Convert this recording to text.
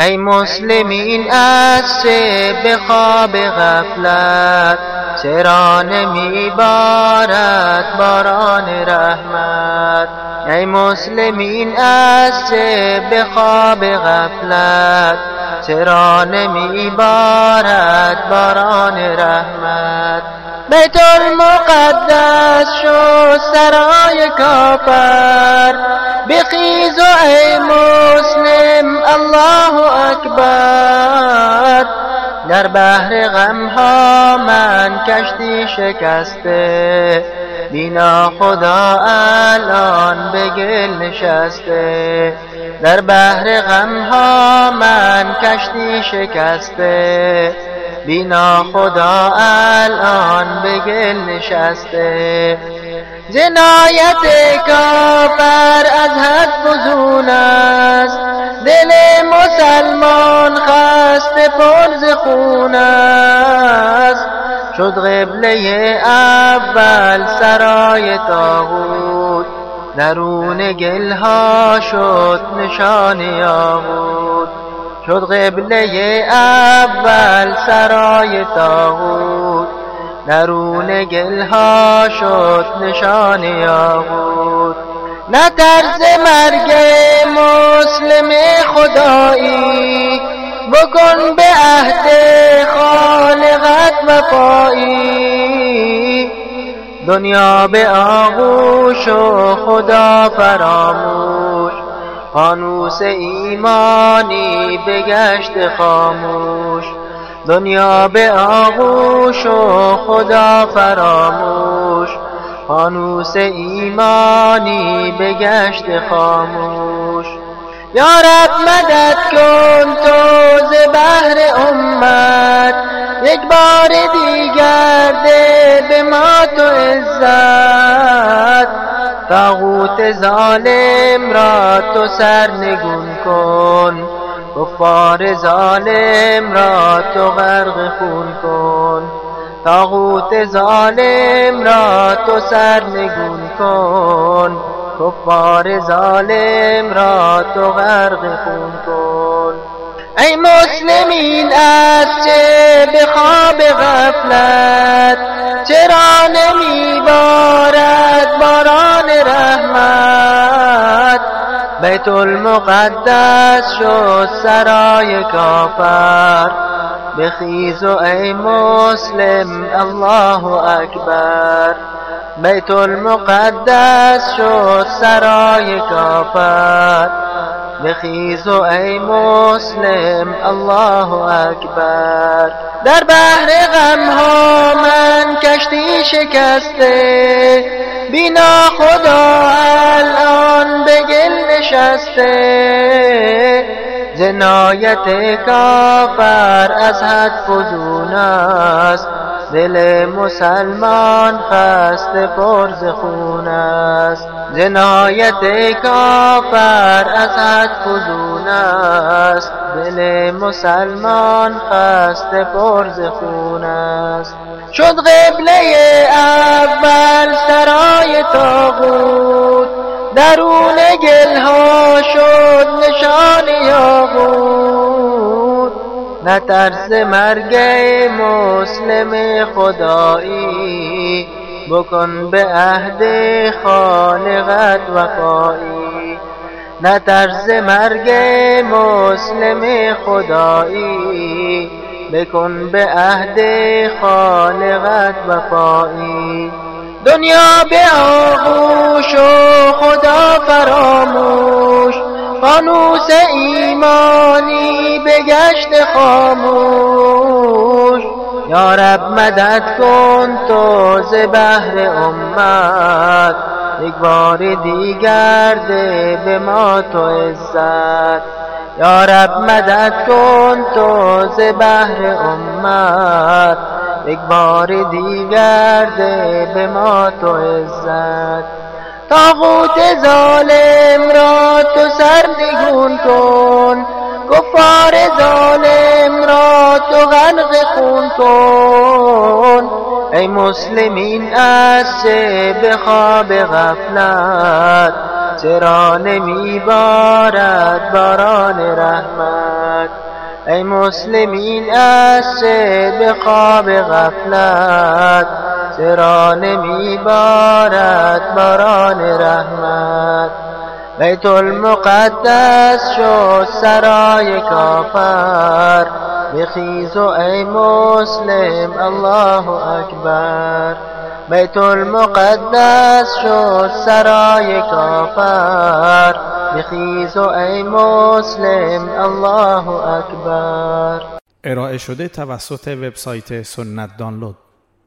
ای مسلمین از چه به خواب غفلت چرا نمی بارد باران رحمت؟ ای مسلمین از چه به خواب غفلت چرا نمی بارد باران رحمت؟ بیت المقدس شو سرای کافر بخیز و ای مسلم الله اکبر. در بحر غم ها من کشتی شکسته بینا خدا الان به گل نشسته. در بحر غم ها من کشتی شکسته بینا خدا الان به گل نشسته. جنایت کافر از حد فزون است. دل مسلمان خست پرز خون است. شد قبله اول سرای تاغوت. درون گلها شد نشان یاغوت شد قبله اول سرای تاغوت درون گلها شد نشان یاغوت نه ترس مرگ مسلم خدایی. بکن به عهد خالقت وفایی. دنیا به آغوش و خدا فراموش. فانوس ایمانی بگشت خاموش. دنیا به آغوش و خدا فراموش. فانوس ایمانی بگشت خاموش. یا رب مدد کن تو ز بحر امت. یک بار دیگر ده به ما تو عزت. تاغوت ظالم را تو سرنگون کن. کفار ظالم را تو غرق خون کن. تاغوت ظالم را تو سرنگون کن. کفار ظالم را تو غرق خون کن. ای مسلمین از چه به خواب غفلت؟ چرا نمی بیت المقدس شد سرای کافر. بخیز و ای مسلم الله اکبر. بیت المقدس شد سرای کافر. بخیز و ای مسلم الله اکبر. در بحر غم ها من کشتی شکسته بینا خدا گل نشسته جنایت کافر از حد فزون است. دل مسلمان خست پرز خون است. جنایت کافر از حد فزون است. دل مسلمان خست پرز خون است. شد قبله اول سرای تاغوت درون گلها شد نشان یاغوت نه ترس مرگ مسلم خدایی. بکن به عهد خالقت وفایی. ترس مرگ مسلم خدایی. بکن به عهد خالقت وفایی. دنیا به آغوش و خدا فراموش. فانوس ایمانی بگشت خاموش. یا رب مدد کن تو ز بحر امت. یک بار دیگر ده به ما تو عزت. یا رب مدد کن تو ز بحر امت. یک بار دیگر ده به ما تو عزت. تاغوت ظالم را تو سرنگون کن. کفار ظالم را تو غرق خون کن. ای مسلمین از چه به خواب غفلت؟ چرا نمی بارد باران رحمت؟ ای مسلمین از چه به خواب غفلت؟ چرا نمی بارد باران رحمت؟ بیت المقدس شد سرای کافر. بخیز و ای مسلم الله اکبر. بیت المقدس شد سرای کافر. بخیز و ای مسلم الله اکبر. ارائه شده توسط وبسایت سنت دانلود.